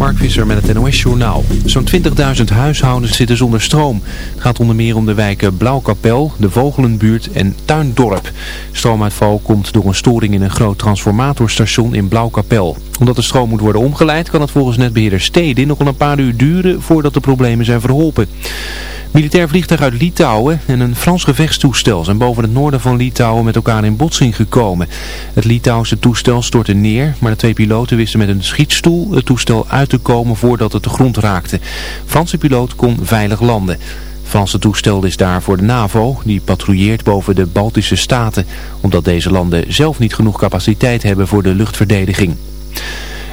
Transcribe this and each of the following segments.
Mark Visser met het NOS Journaal. Zo'n 20.000 huishoudens zitten zonder stroom. Het gaat onder meer om de wijken Blauwkapel, de Vogelenbuurt en Tuindorp. Stroomuitval komt door een storing in een groot transformatorstation in Blauwkapel. Omdat de stroom moet worden omgeleid kan het volgens netbeheerder Stedin nog een paar uur duren voordat de problemen zijn verholpen. Militair vliegtuig uit Litouwen en een Frans gevechtstoestel zijn boven het noorden van Litouwen met elkaar in botsing gekomen. Het Litouwse toestel stortte neer, maar de twee piloten wisten met een schietstoel het toestel uit te komen voordat het de grond raakte. Franse piloot kon veilig landen. Franse toestel is daar voor de NAVO, die patrouilleert boven de Baltische staten, omdat deze landen zelf niet genoeg capaciteit hebben voor de luchtverdediging.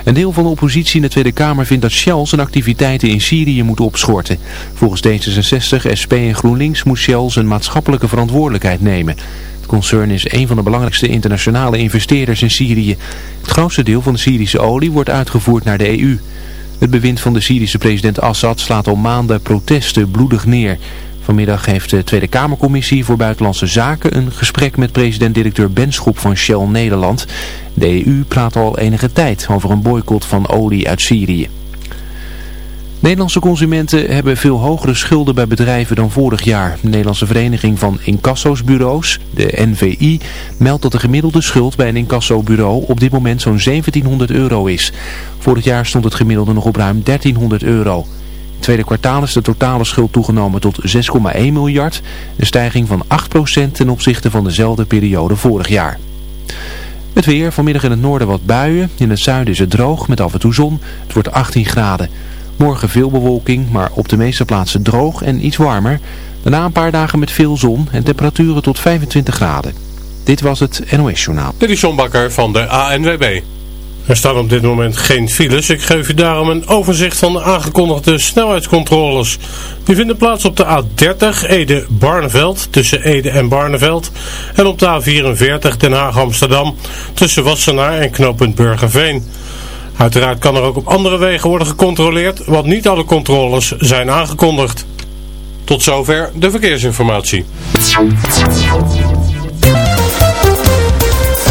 Een deel van de oppositie in de Tweede Kamer vindt dat Shell zijn activiteiten in Syrië moet opschorten. Volgens D66, SP en GroenLinks moet Shell zijn maatschappelijke verantwoordelijkheid nemen. Het concern is een van de belangrijkste internationale investeerders in Syrië. Het grootste deel van de Syrische olie wordt uitgevoerd naar de EU. Het bewind van de Syrische president Assad slaat al maanden protesten bloedig neer. Vanmiddag heeft de Tweede Kamercommissie voor Buitenlandse Zaken een gesprek met president-directeur Benschop van Shell Nederland. De EU praat al enige tijd over een boycott van olie uit Syrië. Nederlandse consumenten hebben veel hogere schulden bij bedrijven dan vorig jaar. De Nederlandse Vereniging van Incassosbureaus, de NVI, meldt dat de gemiddelde schuld bij een incassobureau op dit moment zo'n 1700 euro is. Vorig jaar stond het gemiddelde nog op ruim 1300 euro. Tweede kwartaal is de totale schuld toegenomen tot 6,1 miljard, een stijging van 8% ten opzichte van dezelfde periode vorig jaar. Het weer, vanmiddag in het noorden wat buien, in het zuiden is het droog met af en toe zon, het wordt 18 graden. Morgen veel bewolking, maar op de meeste plaatsen droog en iets warmer. Daarna een paar dagen met veel zon en temperaturen tot 25 graden. Dit was het NOS Journaal. Dit is John Bakker van de ANWB. Er staan op dit moment geen files. Ik geef u daarom een overzicht van de aangekondigde snelheidscontroles. Die vinden plaats op de A30 Ede-Barneveld tussen Ede en Barneveld. En op de A44 Den Haag-Amsterdam tussen Wassenaar en knooppunt Burgerveen. Uiteraard kan er ook op andere wegen worden gecontroleerd, want niet alle controles zijn aangekondigd. Tot zover de verkeersinformatie.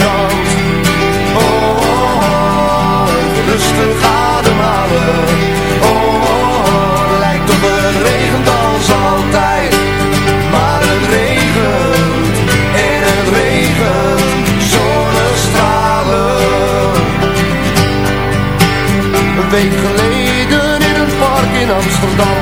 Oh, oh, oh rustig ademhalen. Oh, oh, oh, lijkt op het regent als altijd. Maar het regent en het regent zonnestralen. Een week geleden in een park in Amsterdam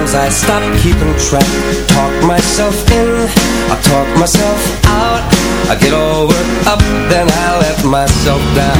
times I stop keeping track. Talk myself in, I talk myself out. I get all worked up, then I let myself down.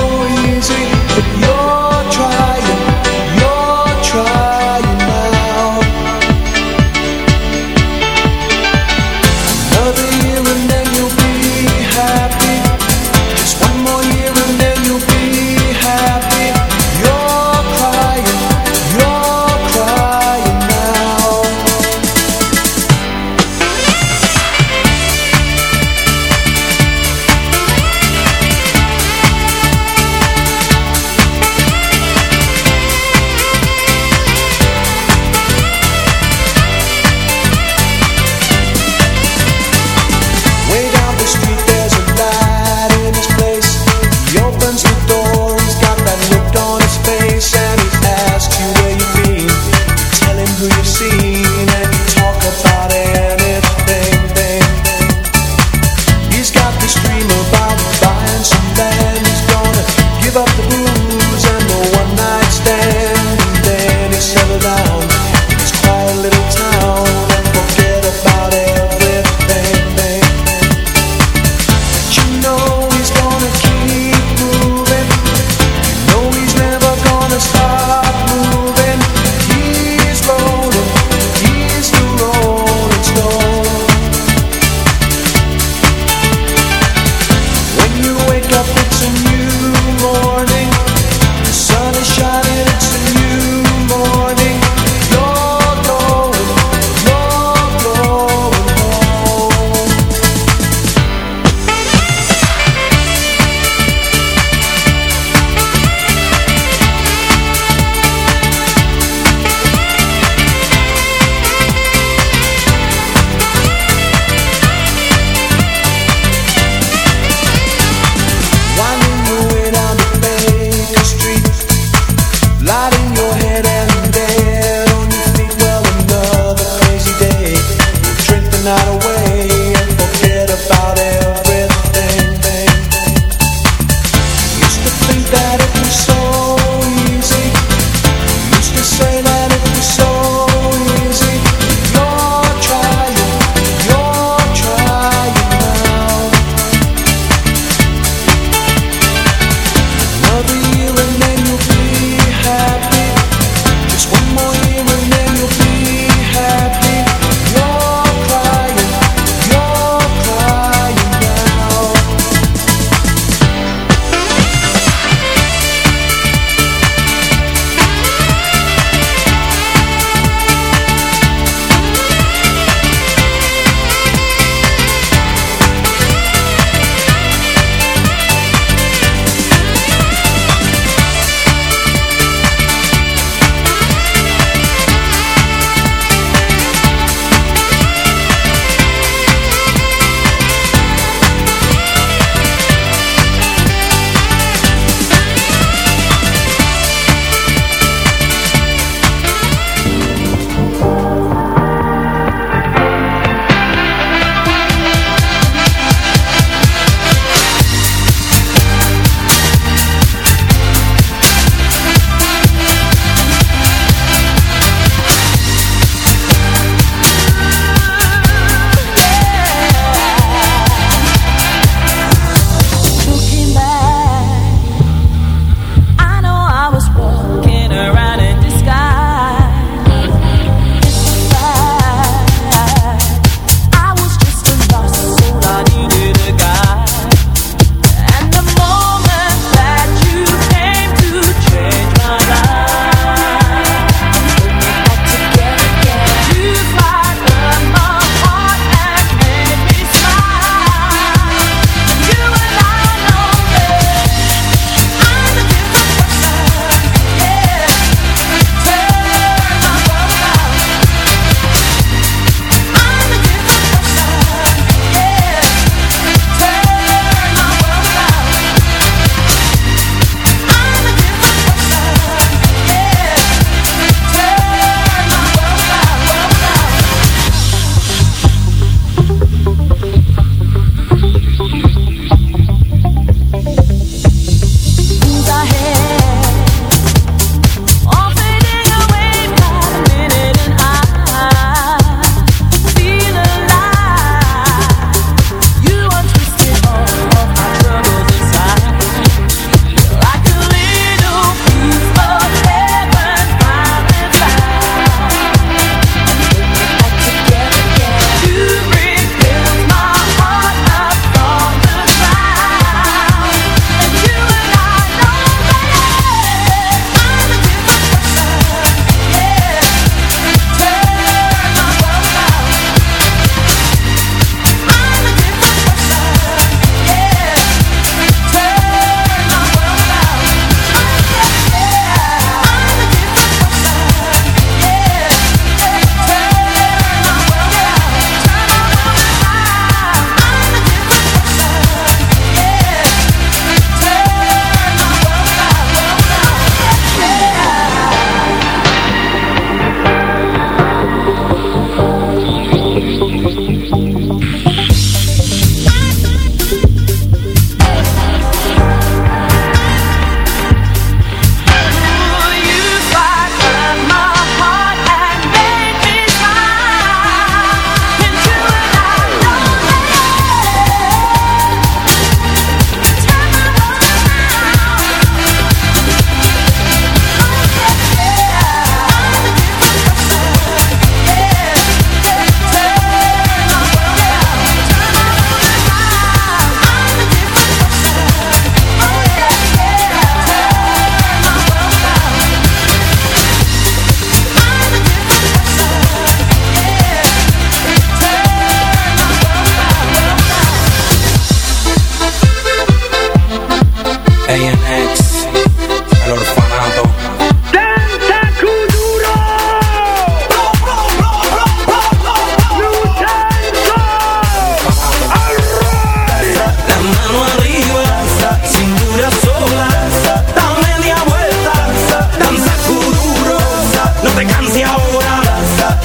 te canse ahora,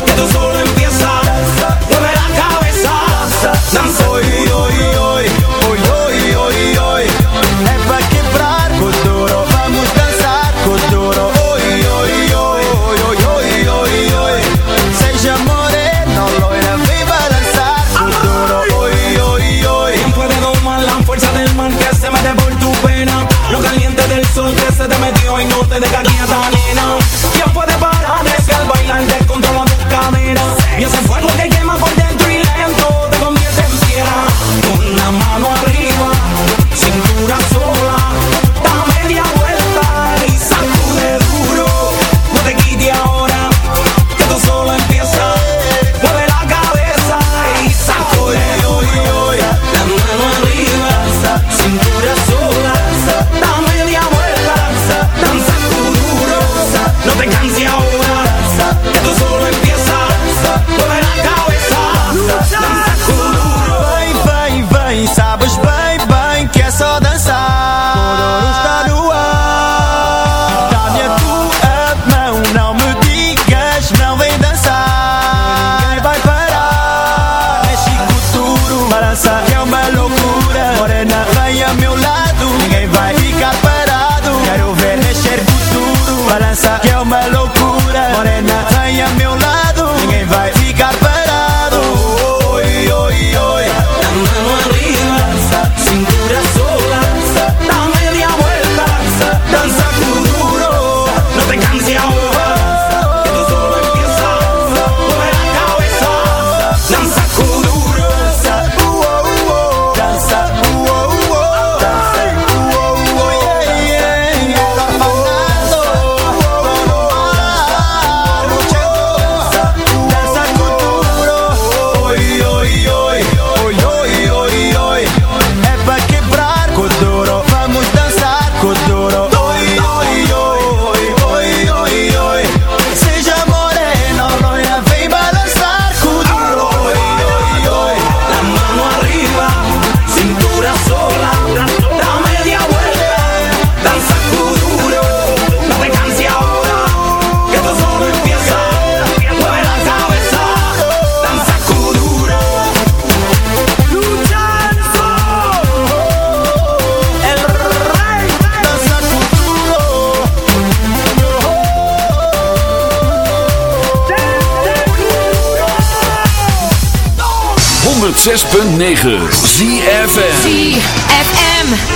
que tú solo empieza, mueve la cabeza, danza hoy, hoy, hoy, hoy, hoy, hoy, hoy, es para quebrar costuro, vamos a danzar costuro, hoy, hoy, hoy, hoy, hoy, hoy, hoy, seis amores, no lo era, viva danzar costuro, hoy, hoy, hoy, ¿quién puede domar la fuerza del mar que se mete por tu pena? Lo caliente del sol que se te metió y no te deja aquí 6.9 ZFM ZFM